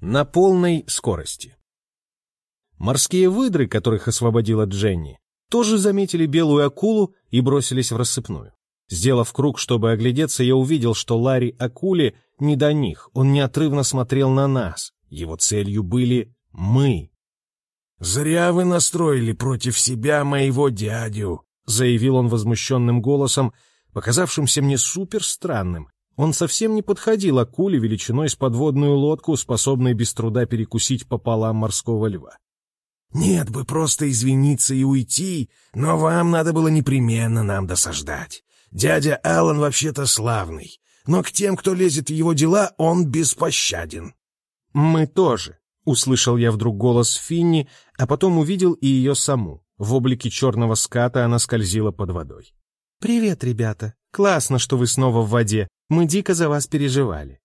На полной скорости. Морские выдры, которых освободила Дженни, тоже заметили белую акулу и бросились в рассыпную. Сделав круг, чтобы оглядеться, я увидел, что Ларри Акуле не до них, он неотрывно смотрел на нас. Его целью были мы. «Зря вы настроили против себя моего дядю», — заявил он возмущенным голосом, показавшимся мне супер странным. Он совсем не подходил акуле величиной с подводную лодку, способной без труда перекусить пополам морского льва. «Нет бы просто извиниться и уйти, но вам надо было непременно нам досаждать. Дядя Аллан вообще-то славный, но к тем, кто лезет в его дела, он беспощаден». «Мы тоже», — услышал я вдруг голос Финни, а потом увидел и ее саму. В облике черного ската она скользила под водой. «Привет, ребята. Классно, что вы снова в воде. Мы дико за вас переживали».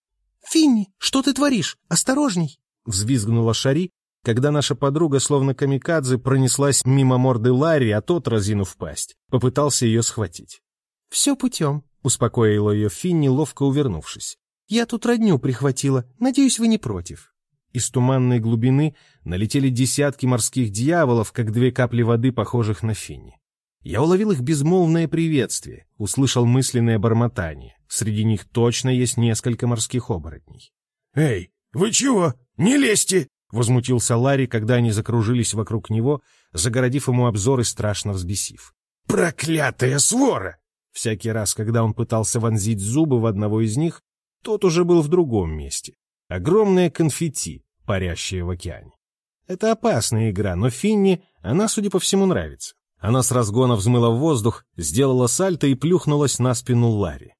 «Финни, что ты творишь? Осторожней!» — взвизгнула Шари, когда наша подруга, словно камикадзе, пронеслась мимо морды Ларри, а тот, разинув пасть, попытался ее схватить. «Все путем», — успокоила ее Финни, ловко увернувшись. «Я тут родню прихватила. Надеюсь, вы не против». Из туманной глубины налетели десятки морских дьяволов, как две капли воды, похожих на Финни. Я уловил их безмолвное приветствие, услышал мысленное бормотание. Среди них точно есть несколько морских оборотней. «Эй, вы чего? Не лезьте!» — возмутился Ларри, когда они закружились вокруг него, загородив ему обзор и страшно взбесив. «Проклятая свора!» Всякий раз, когда он пытался вонзить зубы в одного из них, тот уже был в другом месте. Огромное конфетти, парящее в океане. Это опасная игра, но Финни, она, судя по всему, нравится. Она с разгона взмыла в воздух, сделала сальто и плюхнулась на спину Ларри.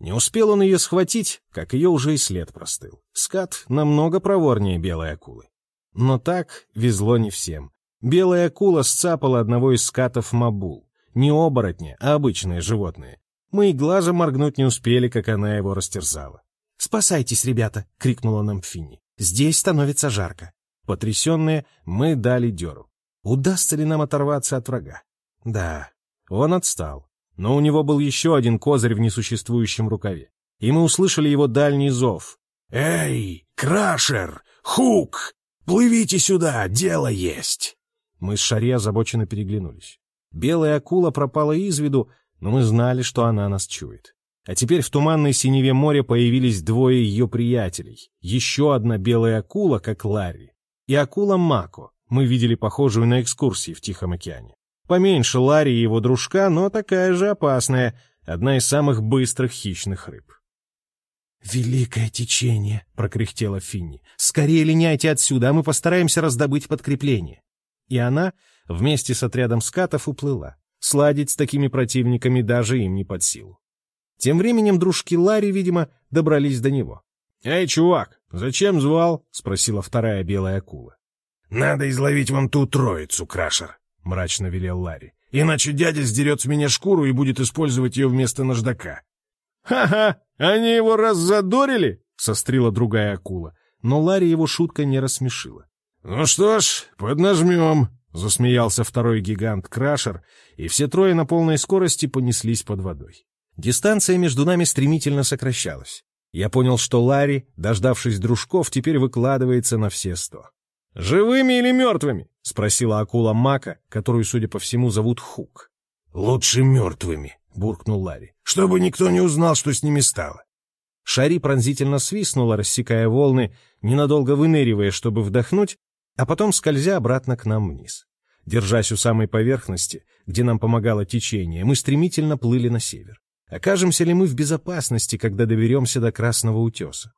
Не успел он ее схватить, как ее уже и след простыл. Скат намного проворнее белой акулы. Но так везло не всем. Белая акула сцапала одного из скатов Мабул. Не оборотня, а обычное животное. Мы и глазом моргнуть не успели, как она его растерзала. «Спасайтесь, ребята!» — крикнула нам Финни. «Здесь становится жарко». Потрясенные, мы дали дёру. Удастся ли нам оторваться от врага? Да, он отстал. Но у него был еще один козырь в несуществующем рукаве. И мы услышали его дальний зов. «Эй, Крашер! Хук! Плывите сюда, дело есть!» Мы с Шари озабоченно переглянулись. Белая акула пропала из виду, но мы знали, что она нас чует. А теперь в туманной синеве моря появились двое ее приятелей. Еще одна белая акула, как Ларри, и акула Мако. Мы видели похожую на экскурсии в Тихом океане. Поменьше Ларри и его дружка, но такая же опасная, одна из самых быстрых хищных рыб. «Великое течение!» — прокряхтела Финни. «Скорее линяйте отсюда, а мы постараемся раздобыть подкрепление». И она вместе с отрядом скатов уплыла. Сладить с такими противниками даже им не под силу. Тем временем дружки Ларри, видимо, добрались до него. «Эй, чувак, зачем звал?» — спросила вторая белая акула. «Надо изловить вам ту троицу, Крашер», — мрачно велел Ларри. «Иначе дядя сдерет с меня шкуру и будет использовать ее вместо наждака». «Ха-ха! Они его раззадорили?» — сострила другая акула. Но Ларри его шутка не рассмешила. «Ну что ж, поднажмем», — засмеялся второй гигант Крашер, и все трое на полной скорости понеслись под водой. Дистанция между нами стремительно сокращалась. Я понял, что Ларри, дождавшись дружков, теперь выкладывается на все сто. «Живыми или мертвыми?» — спросила акула Мака, которую, судя по всему, зовут Хук. «Лучше мертвыми», — буркнул Ларри, — «чтобы никто не узнал, что с ними стало». Шари пронзительно свистнула, рассекая волны, ненадолго выныривая, чтобы вдохнуть, а потом скользя обратно к нам вниз. Держась у самой поверхности, где нам помогало течение, мы стремительно плыли на север. Окажемся ли мы в безопасности, когда доберемся до Красного утеса?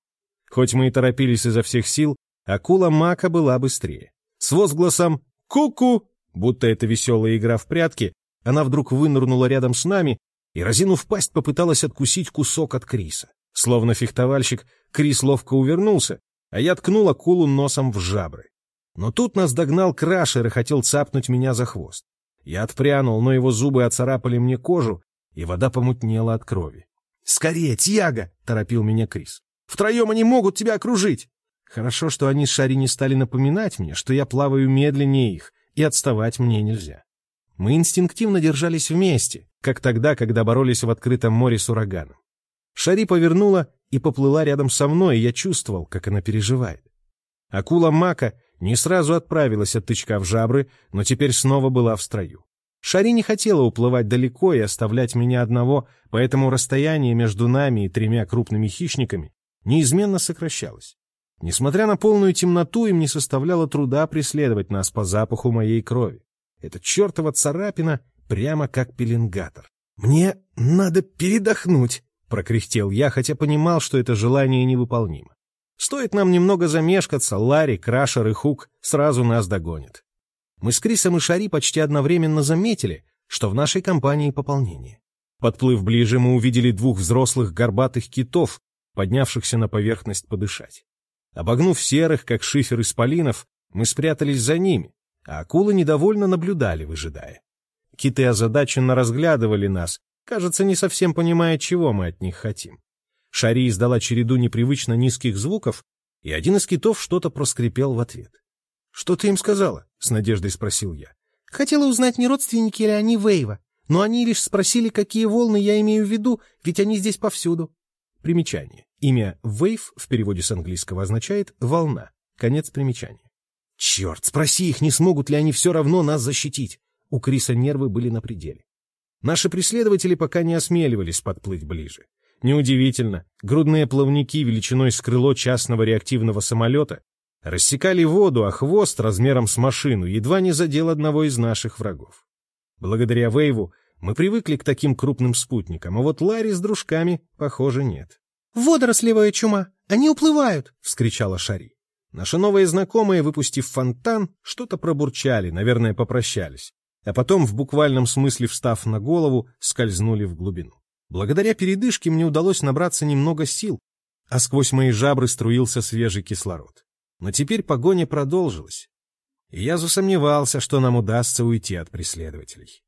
Хоть мы и торопились изо всех сил, акула Мака была быстрее. С возгласом «Ку-ку!», будто это веселая игра в прятки, она вдруг вынырнула рядом с нами и, разинув пасть, попыталась откусить кусок от Криса. Словно фехтовальщик, Крис ловко увернулся, а я ткнул акулу носом в жабры. Но тут нас догнал Крашер и хотел цапнуть меня за хвост. Я отпрянул, но его зубы оцарапали мне кожу, и вода помутнела от крови. «Скорее, Тьяго!» — торопил меня Крис. «Втроем они могут тебя окружить!» Хорошо, что они с Шари не стали напоминать мне, что я плаваю медленнее их, и отставать мне нельзя. Мы инстинктивно держались вместе, как тогда, когда боролись в открытом море с ураганом. Шари повернула и поплыла рядом со мной, и я чувствовал, как она переживает. Акула Мака не сразу отправилась от тычка в жабры, но теперь снова была в строю. Шари не хотела уплывать далеко и оставлять меня одного, поэтому расстояние между нами и тремя крупными хищниками неизменно сокращалось. Несмотря на полную темноту, им не составляло труда преследовать нас по запаху моей крови. Эта чертова царапина прямо как пеленгатор. «Мне надо передохнуть», — прокряхтел я, хотя понимал, что это желание невыполнимо. Стоит нам немного замешкаться, Ларри, Крашер и Хук сразу нас догонят. Мы с Крисом и Шари почти одновременно заметили, что в нашей компании пополнение. Подплыв ближе, мы увидели двух взрослых горбатых китов, поднявшихся на поверхность подышать. Обогнув серых, как шифер исполинов, мы спрятались за ними, а акулы недовольно наблюдали, выжидая. Киты озадаченно разглядывали нас, кажется, не совсем понимая, чего мы от них хотим. Шари издала череду непривычно низких звуков, и один из китов что-то проскрипел в ответ. — Что ты им сказала? — с надеждой спросил я. — Хотела узнать, не родственники ли они Вейва, но они лишь спросили, какие волны я имею в виду, ведь они здесь повсюду. Примечание. Имя «вейв» в переводе с английского означает «волна». Конец примечания. Черт, спроси их, не смогут ли они все равно нас защитить. У Криса нервы были на пределе. Наши преследователи пока не осмеливались подплыть ближе. Неудивительно, грудные плавники величиной с крыло частного реактивного самолета рассекали воду, а хвост размером с машину едва не задел одного из наших врагов. Благодаря Вейву мы привыкли к таким крупным спутникам, а вот Ларри с дружками, похоже, нет. «Водорослевая чума! Они уплывают!» — вскричала Шари. Наши новые знакомые, выпустив фонтан, что-то пробурчали, наверное, попрощались, а потом, в буквальном смысле встав на голову, скользнули в глубину. Благодаря передышке мне удалось набраться немного сил, а сквозь мои жабры струился свежий кислород. Но теперь погоня продолжилась, и я засомневался, что нам удастся уйти от преследователей.